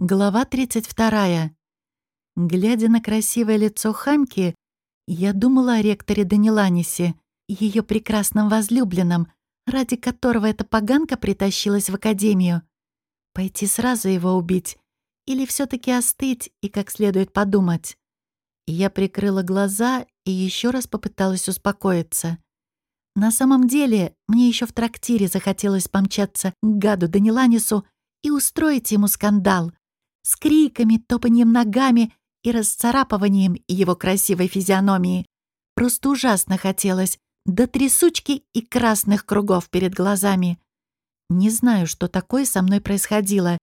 Глава 32. Глядя на красивое лицо Хамки, я думала о ректоре Даниланисе, ее прекрасном возлюбленном, ради которого эта поганка притащилась в академию. Пойти сразу его убить или все таки остыть и как следует подумать? Я прикрыла глаза и еще раз попыталась успокоиться. На самом деле, мне еще в трактире захотелось помчаться к гаду Даниланису и устроить ему скандал — с криками, топанием ногами и расцарапыванием его красивой физиономии. Просто ужасно хотелось, до трясучки и красных кругов перед глазами. Не знаю, что такое со мной происходило.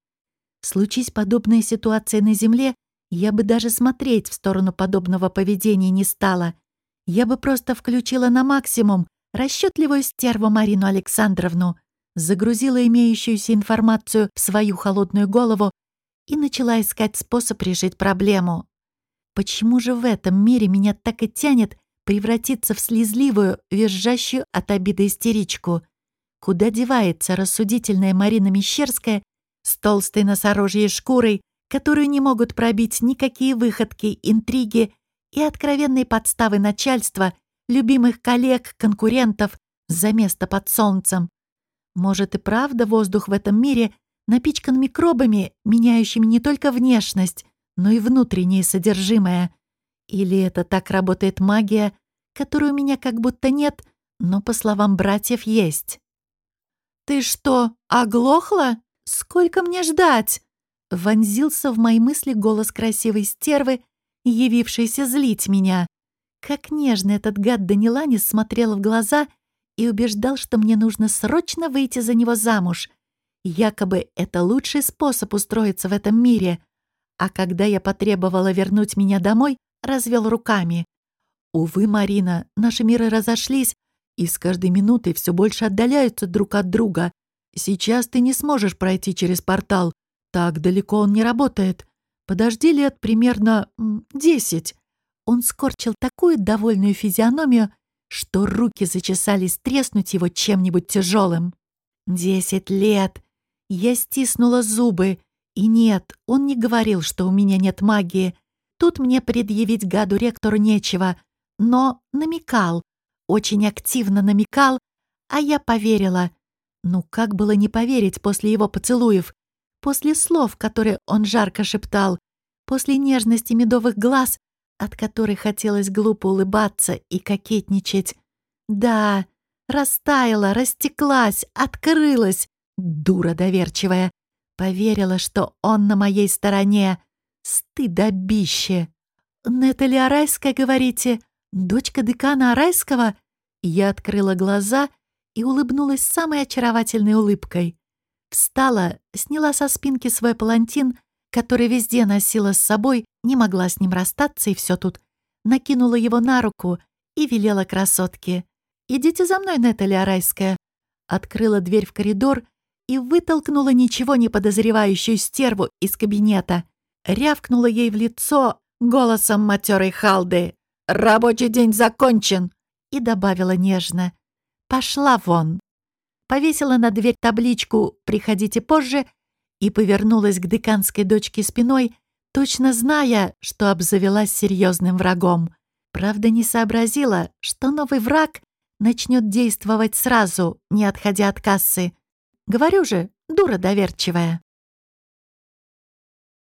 Случись подобная ситуация на Земле, я бы даже смотреть в сторону подобного поведения не стала. Я бы просто включила на максимум расчетливую стерву Марину Александровну, загрузила имеющуюся информацию в свою холодную голову и начала искать способ решить проблему. Почему же в этом мире меня так и тянет превратиться в слезливую, визжащую от обиды истеричку? Куда девается рассудительная Марина Мещерская с толстой носорожьей шкурой, которую не могут пробить никакие выходки, интриги и откровенные подставы начальства, любимых коллег, конкурентов за место под солнцем? Может и правда воздух в этом мире напичкан микробами, меняющими не только внешность, но и внутреннее содержимое. Или это так работает магия, которой у меня как будто нет, но, по словам братьев, есть. «Ты что, оглохла? Сколько мне ждать?» Вонзился в мои мысли голос красивой стервы, явившейся злить меня. Как нежно этот гад Даниланис смотрел в глаза и убеждал, что мне нужно срочно выйти за него замуж, Якобы это лучший способ устроиться в этом мире. А когда я потребовала вернуть меня домой, развел руками. Увы, Марина, наши миры разошлись, и с каждой минутой все больше отдаляются друг от друга. Сейчас ты не сможешь пройти через портал. Так далеко он не работает. Подожди лет примерно десять. Он скорчил такую довольную физиономию, что руки зачесались треснуть его чем-нибудь тяжелым. Десять лет! Я стиснула зубы. И нет, он не говорил, что у меня нет магии. Тут мне предъявить гаду ректору нечего. Но намекал, очень активно намекал, а я поверила. Ну как было не поверить после его поцелуев, после слов, которые он жарко шептал, после нежности медовых глаз, от которых хотелось глупо улыбаться и кокетничать. Да, растаяла, растеклась, открылась, Дура доверчивая. Поверила, что он на моей стороне. Стыдобище. «Нетали Арайская, говорите? Дочка декана Арайского?» Я открыла глаза и улыбнулась самой очаровательной улыбкой. Встала, сняла со спинки свой палантин, который везде носила с собой, не могла с ним расстаться, и все тут. Накинула его на руку и велела красотке. «Идите за мной, Нетали Арайская». Открыла дверь в коридор и вытолкнула ничего не подозревающую стерву из кабинета. Рявкнула ей в лицо голосом матерой Халды. «Рабочий день закончен!» и добавила нежно. «Пошла вон!» Повесила на дверь табличку «Приходите позже» и повернулась к деканской дочке спиной, точно зная, что обзавелась серьезным врагом. Правда, не сообразила, что новый враг начнет действовать сразу, не отходя от кассы. Говорю же, дура доверчивая.